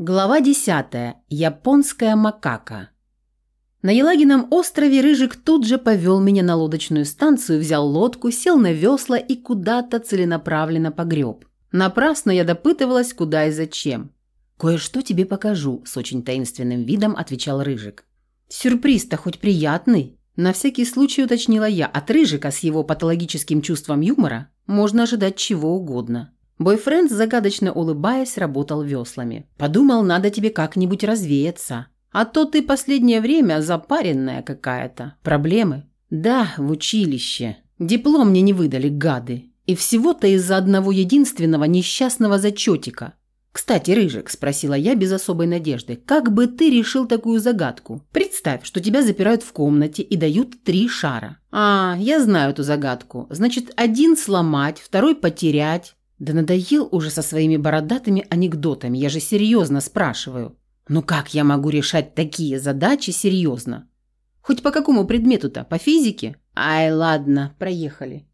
Глава 10. Японская макака. На Елагином острове Рыжик тут же повел меня на лодочную станцию, взял лодку, сел на весла и куда-то целенаправленно погреб. Напрасно я допытывалась, куда и зачем. «Кое-что тебе покажу», – с очень таинственным видом отвечал Рыжик. «Сюрприз-то хоть приятный?» На всякий случай уточнила я. От Рыжика с его патологическим чувством юмора можно ожидать чего угодно. Бойфренд, загадочно улыбаясь, работал веслами. «Подумал, надо тебе как-нибудь развеяться. А то ты последнее время запаренная какая-то. Проблемы?» «Да, в училище. Диплом мне не выдали, гады. И всего-то из-за одного единственного несчастного зачетика. «Кстати, Рыжик», – спросила я без особой надежды, – «как бы ты решил такую загадку? Представь, что тебя запирают в комнате и дают три шара». «А, я знаю эту загадку. Значит, один сломать, второй потерять, да надоел уже со своими бородатыми анекдотами, я же серьезно спрашиваю. Ну как я могу решать такие задачи серьезно? Хоть по какому предмету-то? По физике? Ай, ладно, проехали.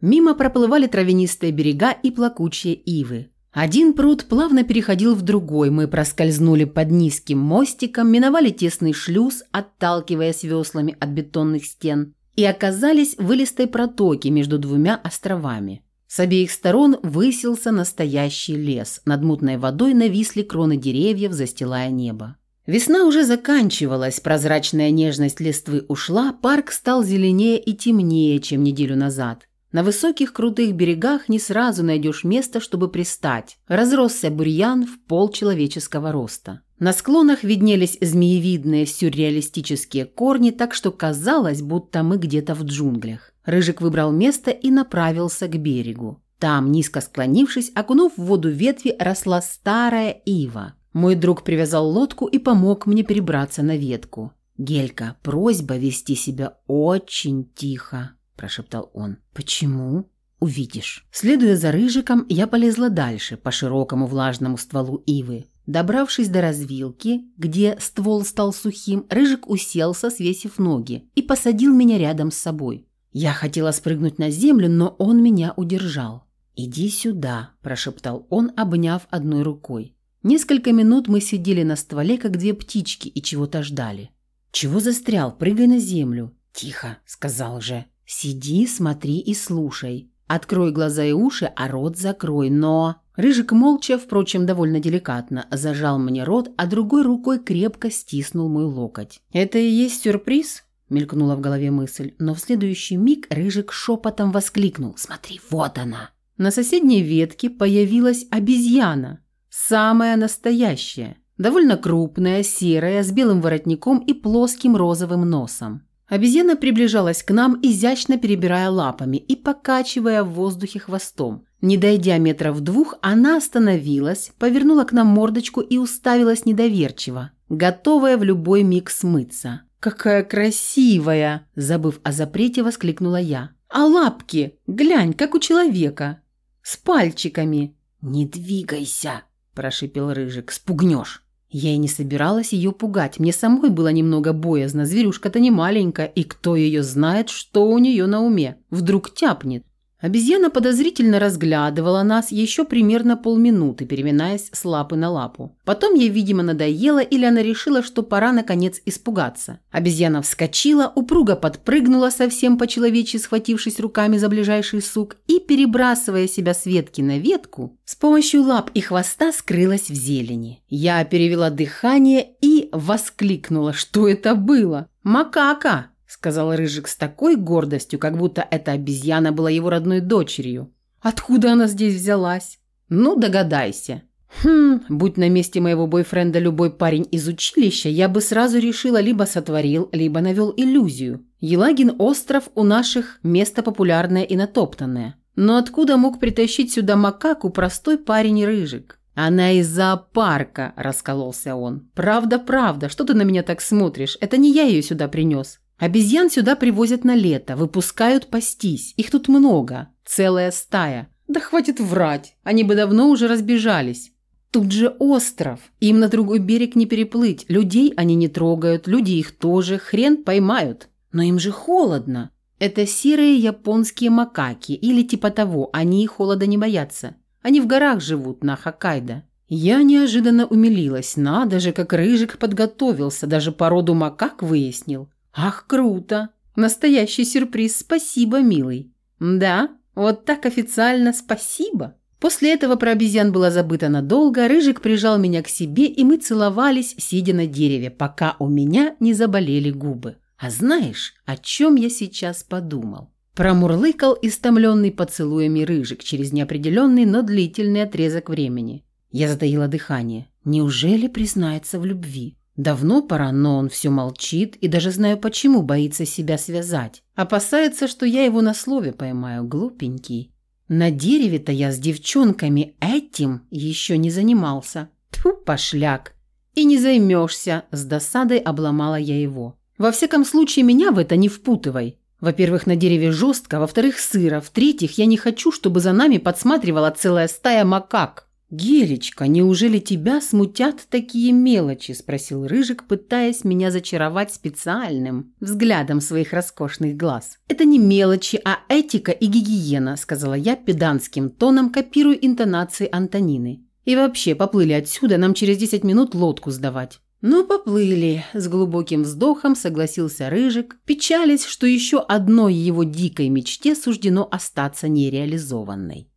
Мимо проплывали травянистые берега и плакучие ивы. Один пруд плавно переходил в другой, мы проскользнули под низким мостиком, миновали тесный шлюз, отталкиваясь веслами от бетонных стен, и оказались в вылистой протоке между двумя островами. С обеих сторон высился настоящий лес. Над мутной водой нависли кроны деревьев, застилая небо. Весна уже заканчивалась, прозрачная нежность листвы ушла, парк стал зеленее и темнее, чем неделю назад. На высоких крутых берегах не сразу найдешь место, чтобы пристать. Разросся бурьян в пол человеческого роста. На склонах виднелись змеевидные сюрреалистические корни, так что казалось, будто мы где-то в джунглях. Рыжик выбрал место и направился к берегу. Там, низко склонившись, окунув в воду ветви, росла старая ива. Мой друг привязал лодку и помог мне перебраться на ветку. «Гелька, просьба вести себя очень тихо», – прошептал он. «Почему?» «Увидишь». Следуя за Рыжиком, я полезла дальше, по широкому влажному стволу ивы. Добравшись до развилки, где ствол стал сухим, Рыжик уселся, свесив ноги, и посадил меня рядом с собой. Я хотела спрыгнуть на землю, но он меня удержал. «Иди сюда», – прошептал он, обняв одной рукой. Несколько минут мы сидели на стволе, как две птички, и чего-то ждали. «Чего застрял? Прыгай на землю». «Тихо», – сказал же. «Сиди, смотри и слушай. Открой глаза и уши, а рот закрой, но...» Рыжик молча, впрочем, довольно деликатно, зажал мне рот, а другой рукой крепко стиснул мой локоть. «Это и есть сюрприз?» Мелькнула в голове мысль, но в следующий миг Рыжик шепотом воскликнул «Смотри, вот она!». На соседней ветке появилась обезьяна, самая настоящая, довольно крупная, серая, с белым воротником и плоским розовым носом. Обезьяна приближалась к нам, изящно перебирая лапами и покачивая в воздухе хвостом. Не дойдя метров двух, она остановилась, повернула к нам мордочку и уставилась недоверчиво, готовая в любой миг смыться. «Какая красивая!» – забыв о запрете, воскликнула я. «А лапки? Глянь, как у человека! С пальчиками!» «Не двигайся!» – прошипел Рыжик. «Спугнешь!» Я и не собиралась ее пугать. Мне самой было немного боязно. Зверюшка-то не маленькая, и кто ее знает, что у нее на уме. Вдруг тяпнет. Обезьяна подозрительно разглядывала нас еще примерно полминуты, переминаясь с лапы на лапу. Потом ей, видимо, надоело, или она решила, что пора, наконец, испугаться. Обезьяна вскочила, упруго подпрыгнула, совсем по-человечески схватившись руками за ближайший сук, и, перебрасывая себя с ветки на ветку, с помощью лап и хвоста скрылась в зелени. Я перевела дыхание и воскликнула, что это было. «Макака!» Сказал Рыжик с такой гордостью, как будто эта обезьяна была его родной дочерью. «Откуда она здесь взялась?» «Ну, догадайся». «Хм, будь на месте моего бойфренда любой парень из училища, я бы сразу решила либо сотворил, либо навел иллюзию. Елагин остров у наших место популярное и натоптанное. Но откуда мог притащить сюда макаку простой парень Рыжик?» «Она из зоопарка», – раскололся он. «Правда, правда, что ты на меня так смотришь? Это не я ее сюда принес. Обезьян сюда привозят на лето, выпускают пастись. Их тут много, целая стая. Да хватит врать, они бы давно уже разбежались. Тут же остров, им на другой берег не переплыть. Людей они не трогают, люди их тоже, хрен поймают. Но им же холодно. Это серые японские макаки или типа того, они холода не боятся. Они в горах живут на Хоккайдо. Я неожиданно умилилась. Надо же, как Рыжик подготовился, даже породу макак выяснил. Ах, круто! Настоящий сюрприз, спасибо, милый. Да, вот так официально спасибо. После этого про обезьян было забыто надолго, Рыжик прижал меня к себе, и мы целовались, сидя на дереве, пока у меня не заболели губы. А знаешь, о чем я сейчас подумал? Промурлыкал истомленный поцелуями Рыжик через неопределенный, но длительный отрезок времени. Я затаила дыхание. Неужели признается в любви? Давно пора, но он все молчит и даже знаю почему боится себя связать. Опасается, что я его на слове поймаю, глупенький. На дереве-то я с девчонками этим еще не занимался. Тьфу, пошляк. И не займешься, с досадой обломала я его. Во всяком случае, меня в это не впутывай. Во-первых, на дереве жестко, во-вторых, сыро, в-третьих, я не хочу, чтобы за нами подсматривала целая стая макак. «Гелечка, неужели тебя смутят такие мелочи?» – спросил Рыжик, пытаясь меня зачаровать специальным взглядом своих роскошных глаз. «Это не мелочи, а этика и гигиена», – сказала я педанским тоном, копируя интонации Антонины. «И вообще, поплыли отсюда, нам через 10 минут лодку сдавать». «Ну, поплыли», – с глубоким вздохом согласился Рыжик, печалясь, что еще одной его дикой мечте суждено остаться нереализованной.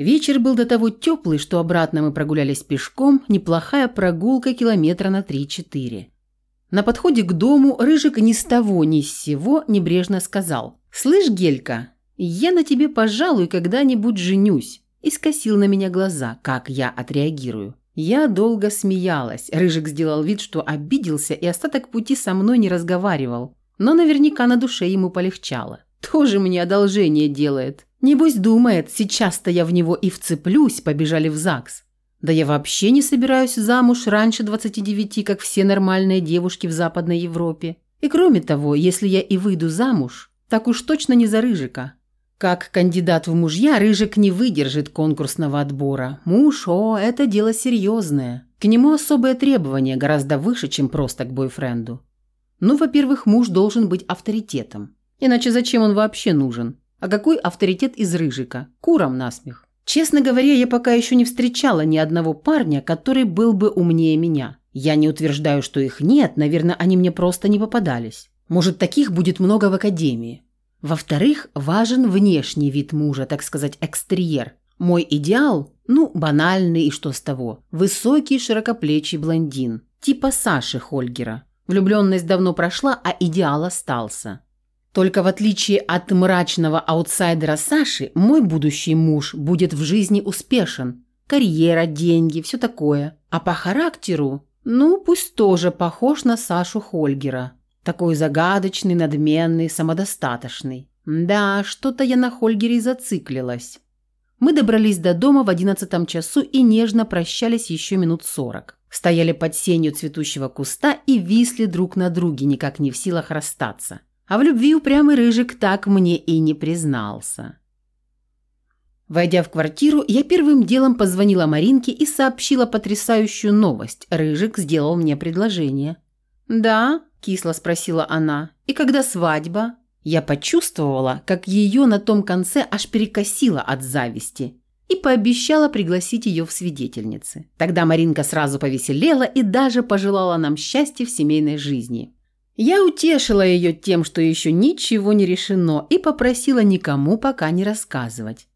Вечер был до того теплый, что обратно мы прогулялись пешком, неплохая прогулка километра на 3-4. На подходе к дому Рыжик ни с того ни с сего небрежно сказал «Слышь, Гелька, я на тебе, пожалуй, когда-нибудь женюсь» и скосил на меня глаза, как я отреагирую. Я долго смеялась. Рыжик сделал вид, что обиделся и остаток пути со мной не разговаривал. Но наверняка на душе ему полегчало. Тоже мне одолжение делает. Небось думает, сейчас-то я в него и вцеплюсь, побежали в ЗАГС. Да я вообще не собираюсь замуж раньше 29, как все нормальные девушки в Западной Европе. И кроме того, если я и выйду замуж, так уж точно не за Рыжика. Как кандидат в мужья, Рыжик не выдержит конкурсного отбора. Муж, о, это дело серьезное. К нему особые требования, гораздо выше, чем просто к бойфренду. Ну, во-первых, муж должен быть авторитетом. Иначе зачем он вообще нужен? А какой авторитет из Рыжика? Куром насмех. Честно говоря, я пока еще не встречала ни одного парня, который был бы умнее меня. Я не утверждаю, что их нет, наверное, они мне просто не попадались. Может, таких будет много в академии. Во-вторых, важен внешний вид мужа, так сказать, экстерьер. Мой идеал, ну, банальный и что с того. Высокий, широкоплечий блондин, типа Саши Хольгера. Влюбленность давно прошла, а идеал остался. Только в отличие от мрачного аутсайдера Саши, мой будущий муж будет в жизни успешен. Карьера, деньги, все такое. А по характеру, ну, пусть тоже похож на Сашу Хольгера. Такой загадочный, надменный, самодостаточный. Да, что-то я на Хольгере зациклилась. Мы добрались до дома в одиннадцатом часу и нежно прощались еще минут сорок. Стояли под сенью цветущего куста и висли друг на друге, никак не в силах расстаться. А в любви упрямый Рыжик так мне и не признался. Войдя в квартиру, я первым делом позвонила Маринке и сообщила потрясающую новость. Рыжик сделал мне предложение. «Да?» – кисло спросила она. «И когда свадьба?» Я почувствовала, как ее на том конце аж перекосило от зависти и пообещала пригласить ее в свидетельницы. Тогда Маринка сразу повеселела и даже пожелала нам счастья в семейной жизни. Я утешила ее тем, что еще ничего не решено, и попросила никому пока не рассказывать.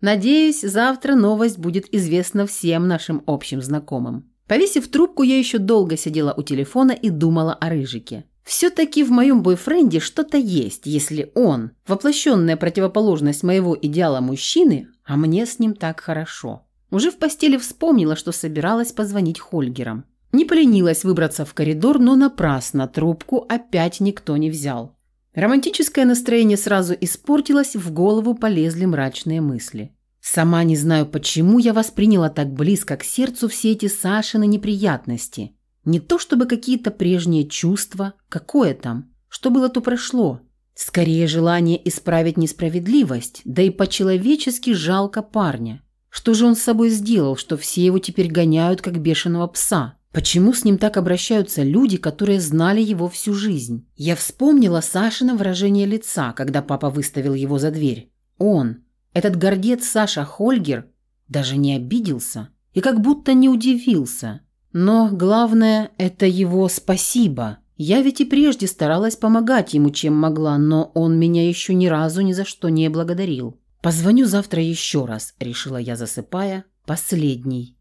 Надеюсь, завтра новость будет известна всем нашим общим знакомым. Повесив трубку, я еще долго сидела у телефона и думала о Рыжике. Все-таки в моем бойфренде что-то есть, если он – воплощенная противоположность моего идеала мужчины, а мне с ним так хорошо. Уже в постели вспомнила, что собиралась позвонить Хольгерам. Не поленилась выбраться в коридор, но напрасно трубку опять никто не взял. Романтическое настроение сразу испортилось, в голову полезли мрачные мысли. Сама не знаю, почему я восприняла так близко к сердцу все эти Сашины неприятности. Не то чтобы какие-то прежние чувства, какое там, что было, то прошло. Скорее желание исправить несправедливость, да и по-человечески жалко парня. Что же он с собой сделал, что все его теперь гоняют, как бешеного пса? Почему с ним так обращаются люди, которые знали его всю жизнь? Я вспомнила Сашино выражение лица, когда папа выставил его за дверь. Он, этот гордец Саша Хольгер, даже не обиделся. и как будто не удивился. Но главное – это его спасибо. Я ведь и прежде старалась помогать ему, чем могла, но он меня еще ни разу ни за что не благодарил. «Позвоню завтра еще раз», – решила я, засыпая. «Последний».